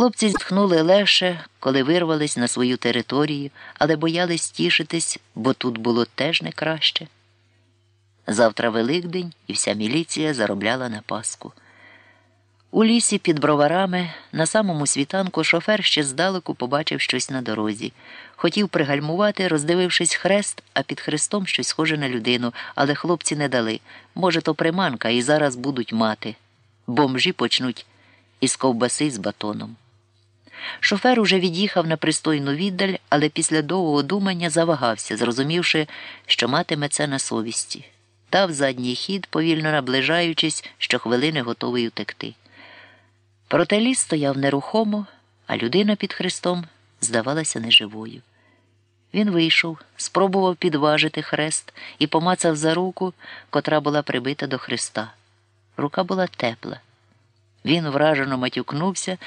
Хлопці зітхнули легше, коли вирвались на свою територію, але боялись тішитись, бо тут було теж не краще. Завтра Великдень і вся міліція заробляла на Пасху. У лісі під броварами на самому світанку шофер ще здалеку побачив щось на дорозі. Хотів пригальмувати, роздивившись хрест, а під хрестом щось схоже на людину, але хлопці не дали. Може, то приманка, і зараз будуть мати. Бомжі почнуть із ковбаси з батоном. Шофер уже від'їхав на пристойну віддаль, але після довгого думання завагався, зрозумівши, що матиме це на совісті. Дав задній хід, повільно наближаючись, щохвилини готовий утекти. Проте ліс стояв нерухомо, а людина під хрестом здавалася неживою. Він вийшов, спробував підважити хрест і помацав за руку, котра була прибита до хреста. Рука була тепла. Він вражено матюкнувся,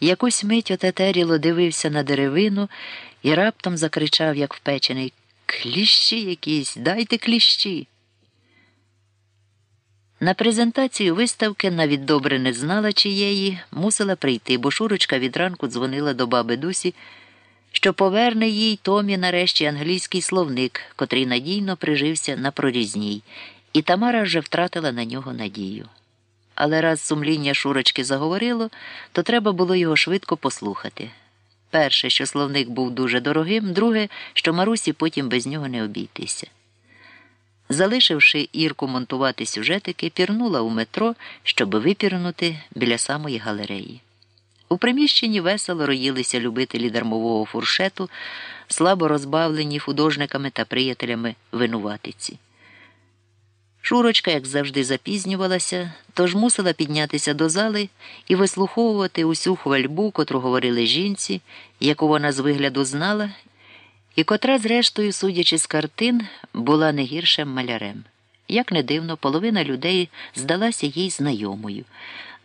якусь мить отетеріло дивився на деревину і раптом закричав, як впечений Кліщі якісь, дайте кліщі. На презентацію виставки, навіть добре не знала чиєї, мусила прийти, бо Шурочка від ранку дзвонила до баби Дусі, що поверне їй Томі нарешті англійський словник, котрий надійно прижився на прорізній, і Тамара вже втратила на нього надію. Але раз сумління Шурочки заговорило, то треба було його швидко послухати. Перше, що словник був дуже дорогим, друге, що Марусі потім без нього не обійтися. Залишивши Ірку монтувати сюжетики, пірнула у метро, щоб випірнути біля самої галереї. У приміщенні весело роїлися любителі дармового фуршету, слабо розбавлені художниками та приятелями винуватиці. Шурочка, як завжди, запізнювалася, тож мусила піднятися до зали і вислуховувати усю хвальбу, котру говорили жінці, яку вона з вигляду знала і котра, зрештою, судячи з картин, була не гіршим малярем. Як не дивно, половина людей здалася їй знайомою.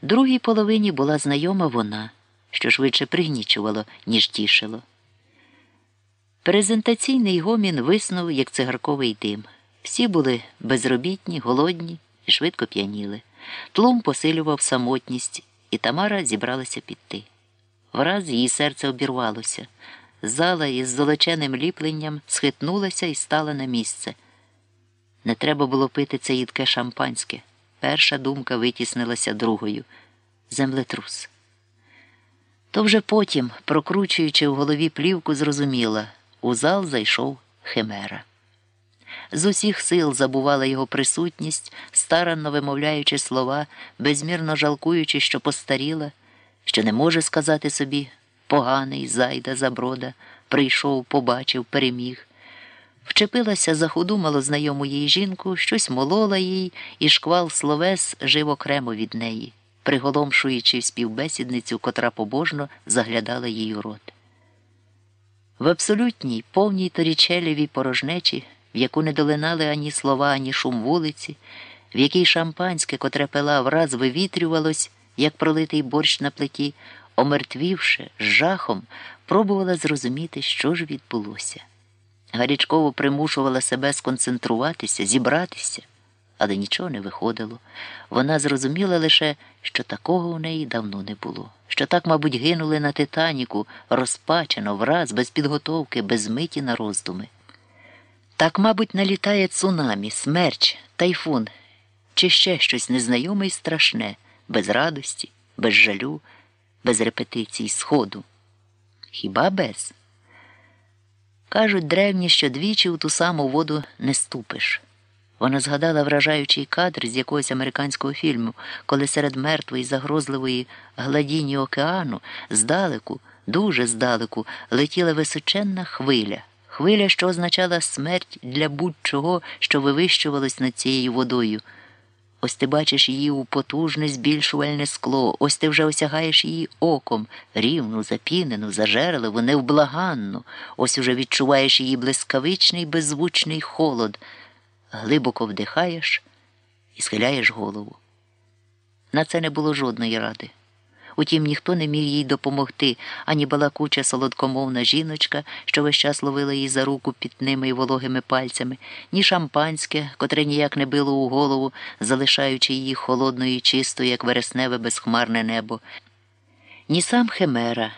Другій половині була знайома вона, що швидше пригнічувало, ніж тішило. Презентаційний гомін виснув, як цигарковий дим. Всі були безробітні, голодні і швидко п'яніли. Тлум посилював самотність, і Тамара зібралася піти. Враз її серце обірвалося. Зала із золоченим ліпленням схитнулася і стала на місце. Не треба було пити це їдке шампанське. Перша думка витіснилася другою землетрус. То вже потім, прокручуючи в голові плівку, зрозуміла у зал зайшов Химера. З усіх сил забувала його присутність, старанно вимовляючи слова, безмірно жалкуючи, що постаріла, що не може сказати собі поганий зайда заброда, прийшов, побачив, переміг. Вчепилася за худу малознайому їй жінку, щось молола їй, і шквал словес жив окремо від неї, приголомшуючи співбесідницю, котра побожно заглядала їй у рот. В абсолютній, повній торічелєвій порожнечі, в яку не долинали ані слова, ані шум вулиці, в якій шампанське, котре пила враз вивітрювалось, як пролитий борщ на плиті, омертвівши, з жахом, пробувала зрозуміти, що ж відбулося. Гарячково примушувала себе сконцентруватися, зібратися, але нічого не виходило. Вона зрозуміла лише, що такого у неї давно не було, що так, мабуть, гинули на Титаніку, розпачено, враз, без підготовки, без миті на роздуми. Так, мабуть, налітає цунамі, смерч, тайфун чи ще щось незнайоме і страшне, без радості, без жалю без репетицій сходу. Хіба без? Кажуть древні, що двічі у ту саму воду не ступиш. Вона згадала вражаючий кадр з якогось американського фільму, коли серед мертвої загрозливої гладіні океану здалеку, дуже здалеку, летіла височенна хвиля, хвиля, що означала смерть для будь-чого, що вивищувалось над цією водою. Ось ти бачиш її у потужне збільшувальне скло, ось ти вже осягаєш її оком, рівну, запінену, зажерливу, невблаганну, ось уже відчуваєш її блискавичний, беззвучний холод, глибоко вдихаєш і схиляєш голову. На це не було жодної ради. Утім, ніхто не міг їй допомогти, ані балакуча солодкомовна жіночка, що весь час ловила її за руку пітними й вологими пальцями, ні шампанське, котре ніяк не било у голову, залишаючи її холодною і чистою, як вересневе безхмарне небо, ні сам Химера